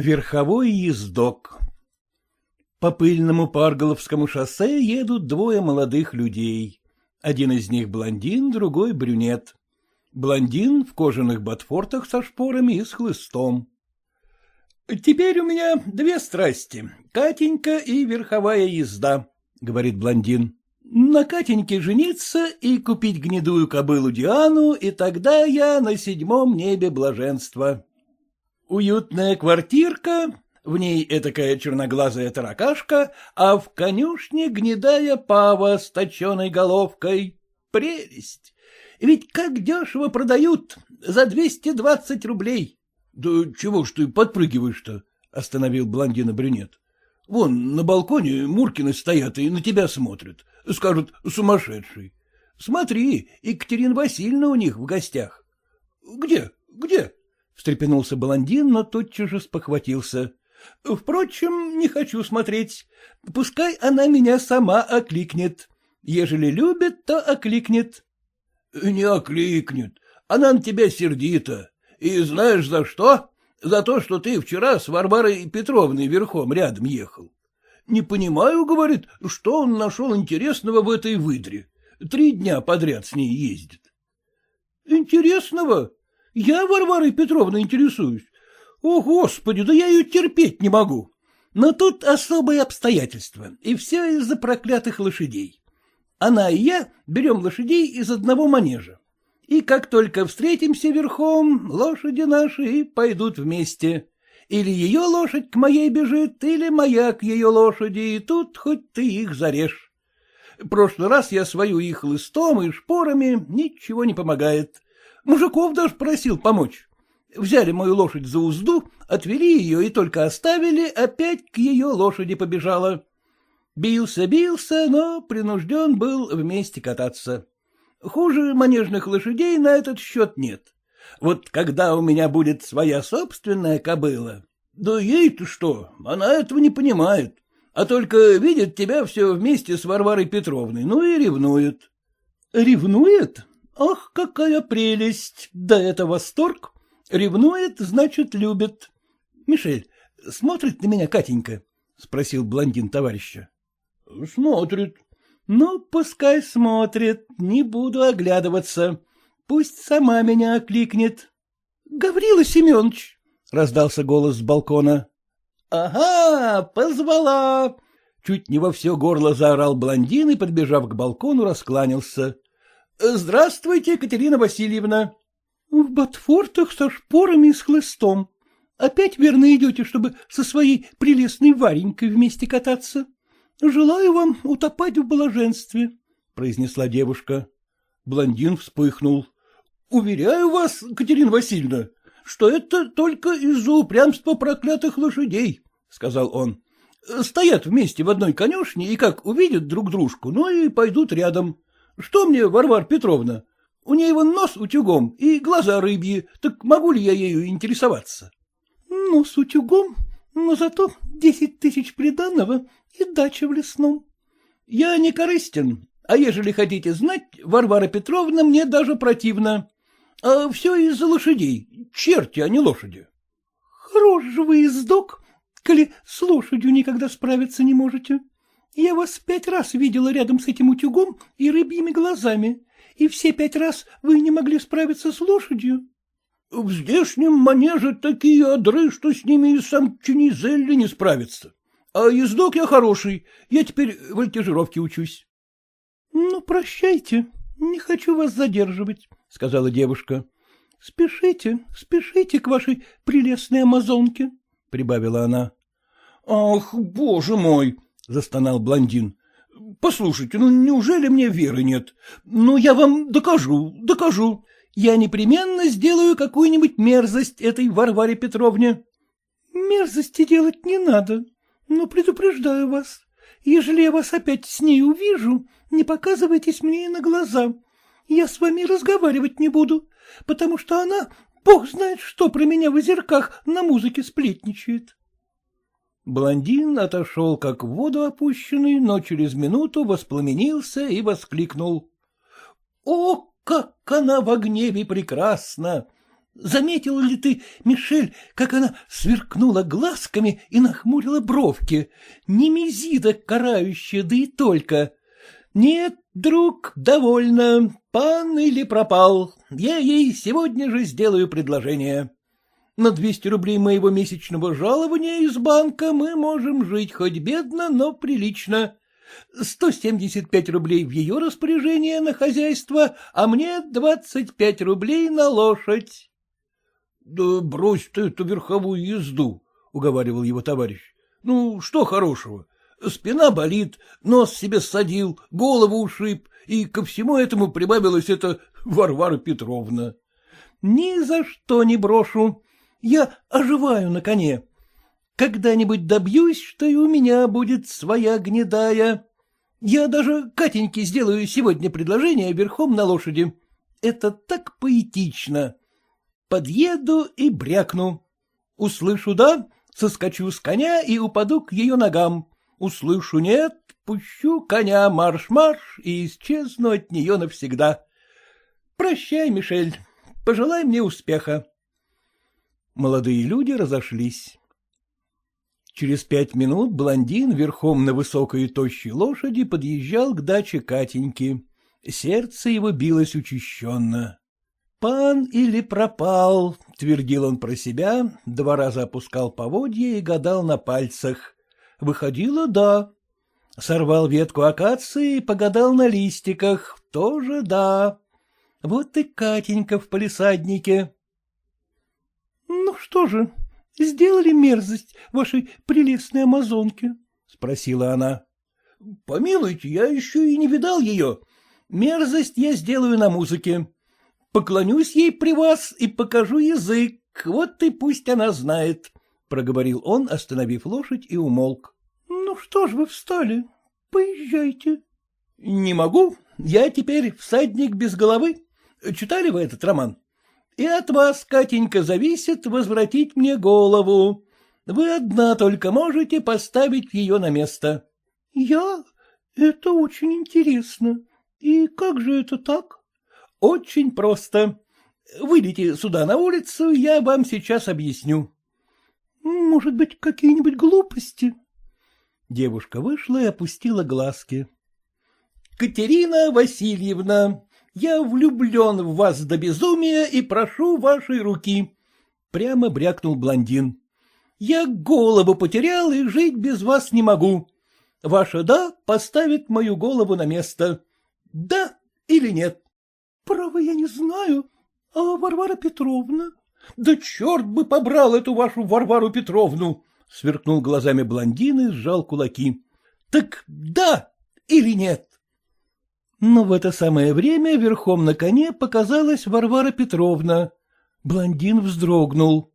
Верховой ездок По пыльному Парголовскому шоссе едут двое молодых людей. Один из них блондин, другой брюнет. Блондин в кожаных ботфортах со шпорами и с хлыстом. — Теперь у меня две страсти — Катенька и верховая езда, — говорит блондин. — На Катеньке жениться и купить гнедую кобылу Диану, и тогда я на седьмом небе блаженства. Уютная квартирка, в ней этакая черноглазая таракашка, а в конюшне гнедая пава с точеной головкой. Прелесть! Ведь как дешево продают, за двести двадцать рублей. — Да чего ж ты подпрыгиваешь-то? — остановил блондина брюнет. — Вон на балконе Муркины стоят и на тебя смотрят. Скажут, сумасшедший. Смотри, Екатерина Васильевна у них в гостях. — Где? Где? — встрепенулся блондин, но тотчас же спохватился. — Впрочем, не хочу смотреть. Пускай она меня сама окликнет. Ежели любит, то окликнет. — Не окликнет. Она на тебя сердита. И знаешь за что? За то, что ты вчера с Варварой Петровной верхом рядом ехал. Не понимаю, говорит, что он нашел интересного в этой выдре. Три дня подряд с ней ездит. — Интересного? Я Варварой Петровной интересуюсь. О, Господи, да я ее терпеть не могу. Но тут особые обстоятельства, и все из-за проклятых лошадей. Она и я берем лошадей из одного манежа. И как только встретимся верхом, лошади наши и пойдут вместе. Или ее лошадь к моей бежит, или моя к ее лошади, и тут хоть ты их зарежь. Прошлый раз я свою их лыстом и шпорами, ничего не помогает. Мужиков даже просил помочь. Взяли мою лошадь за узду, отвели ее и только оставили, опять к ее лошади побежала. Бился-бился, но принужден был вместе кататься. Хуже манежных лошадей на этот счет нет. Вот когда у меня будет своя собственная кобыла, да ей-то что, она этого не понимает, а только видит тебя все вместе с Варварой Петровной, ну и ревнует. Ревнует? Ах, какая прелесть! Да это восторг! Ревнует, значит, любит. Мишель, смотрит на меня Катенька? — спросил блондин товарища. — Смотрит. — Ну, пускай смотрит, не буду оглядываться. Пусть сама меня окликнет. — Гаврила Семенович! — раздался голос с балкона. — Ага, позвала! Чуть не во все горло заорал блондин и, подбежав к балкону, раскланялся. — Здравствуйте, Екатерина Васильевна. — В ботфортах со шпорами и с хлыстом. Опять верно идете, чтобы со своей прелестной Варенькой вместе кататься? Желаю вам утопать в блаженстве, — произнесла девушка. Блондин вспыхнул. — Уверяю вас, Катерина Васильевна, что это только из-за упрямства проклятых лошадей, — сказал он. — Стоят вместе в одной конюшне и как увидят друг дружку, ну и пойдут рядом. Что мне, Варвар Петровна? У нее вон нос утюгом и глаза рыбьи, так могу ли я ею интересоваться? — Нос утюгом, но зато десять тысяч приданного и дача в лесном. — Я не корыстен, а ежели хотите знать, Варвара Петровна мне даже противна. А все из-за лошадей, черти, а не лошади. — Хорош же вы издок, коли с лошадью никогда справиться не можете. Я вас пять раз видела рядом с этим утюгом и рыбьими глазами, и все пять раз вы не могли справиться с лошадью. — В здешнем манеже такие одры, что с ними и сам Ченизелли не справится. А ездок я хороший, я теперь в вольтежировке учусь. — Ну, прощайте, не хочу вас задерживать, — сказала девушка. — Спешите, спешите к вашей прелестной амазонке, — прибавила она. — Ах, боже мой! — застонал блондин. — Послушайте, ну неужели мне веры нет? Ну, я вам докажу, докажу. Я непременно сделаю какую-нибудь мерзость этой Варваре Петровне. — Мерзости делать не надо, но предупреждаю вас. Ежели я вас опять с ней увижу, не показывайтесь мне на глаза. Я с вами разговаривать не буду, потому что она, бог знает что, про меня в озерках на музыке сплетничает. Блондин отошел, как в воду опущенный, но через минуту воспламенился и воскликнул. — О, как она в гневе прекрасна! Заметила ли ты, Мишель, как она сверкнула глазками и нахмурила бровки? Немезида карающая, да и только. Нет, друг, довольно. Пан или пропал. Я ей сегодня же сделаю предложение. На 200 рублей моего месячного жалования из банка мы можем жить хоть бедно, но прилично. 175 рублей в ее распоряжение на хозяйство, а мне 25 рублей на лошадь. — Да брось ты эту верховую езду, — уговаривал его товарищ. — Ну, что хорошего? Спина болит, нос себе ссадил, голову ушиб, и ко всему этому прибавилась эта Варвара Петровна. — Ни за что не брошу. Я оживаю на коне. Когда-нибудь добьюсь, что и у меня будет своя гнедая. Я даже Катеньке сделаю сегодня предложение верхом на лошади. Это так поэтично. Подъеду и брякну. Услышу «да», соскочу с коня и упаду к ее ногам. Услышу «нет», пущу коня марш-марш и исчезну от нее навсегда. Прощай, Мишель, пожелай мне успеха. Молодые люди разошлись. Через пять минут блондин верхом на высокой и тощей лошади подъезжал к даче Катеньки. Сердце его билось учащенно. «Пан или пропал», — твердил он про себя, два раза опускал поводья и гадал на пальцах. Выходило «да». Сорвал ветку акации и погадал на листиках. Тоже «да». Вот и Катенька в палисаднике. «Ну что же, сделали мерзость вашей прелестной амазонке? — спросила она. — Помилуйте, я еще и не видал ее. Мерзость я сделаю на музыке. Поклонюсь ей при вас и покажу язык, вот и пусть она знает, — проговорил он, остановив лошадь и умолк. — Ну что ж вы встали? Поезжайте. — Не могу, я теперь всадник без головы. Читали вы этот роман? И от вас, Катенька, зависит возвратить мне голову. Вы одна только можете поставить ее на место. — Я? Это очень интересно. И как же это так? — Очень просто. Выйдите сюда на улицу, я вам сейчас объясню. — Может быть, какие-нибудь глупости? Девушка вышла и опустила глазки. — Катерина Васильевна, я влюблен в вас до безумия и прошу вашей руки. Прямо брякнул блондин. Я голову потерял и жить без вас не могу. Ваша «да» поставит мою голову на место. Да или нет? Право, я не знаю. А Варвара Петровна? Да черт бы побрал эту вашу Варвару Петровну! Сверкнул глазами блондин и сжал кулаки. Так да или нет? Но в это самое время верхом на коне показалась Варвара Петровна. Блондин вздрогнул.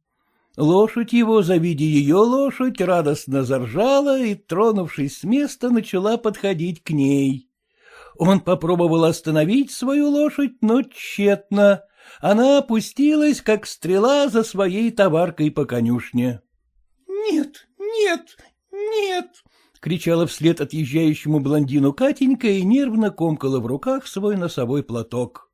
Лошадь его, завидя ее лошадь, радостно заржала и, тронувшись с места, начала подходить к ней. Он попробовал остановить свою лошадь, но тщетно. Она опустилась, как стрела за своей товаркой по конюшне. — Нет, нет, нет! Кричала вслед отъезжающему блондину Катенька и нервно комкала в руках свой носовой платок.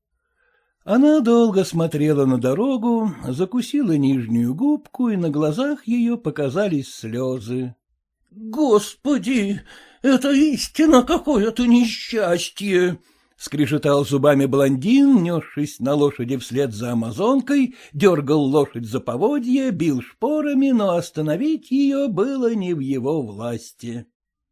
Она долго смотрела на дорогу, закусила нижнюю губку, и на глазах ее показались слезы. — Господи, это истинно какое-то несчастье! — скрежетал зубами блондин, несшись на лошади вслед за амазонкой, дергал лошадь за поводье, бил шпорами, но остановить ее было не в его власти.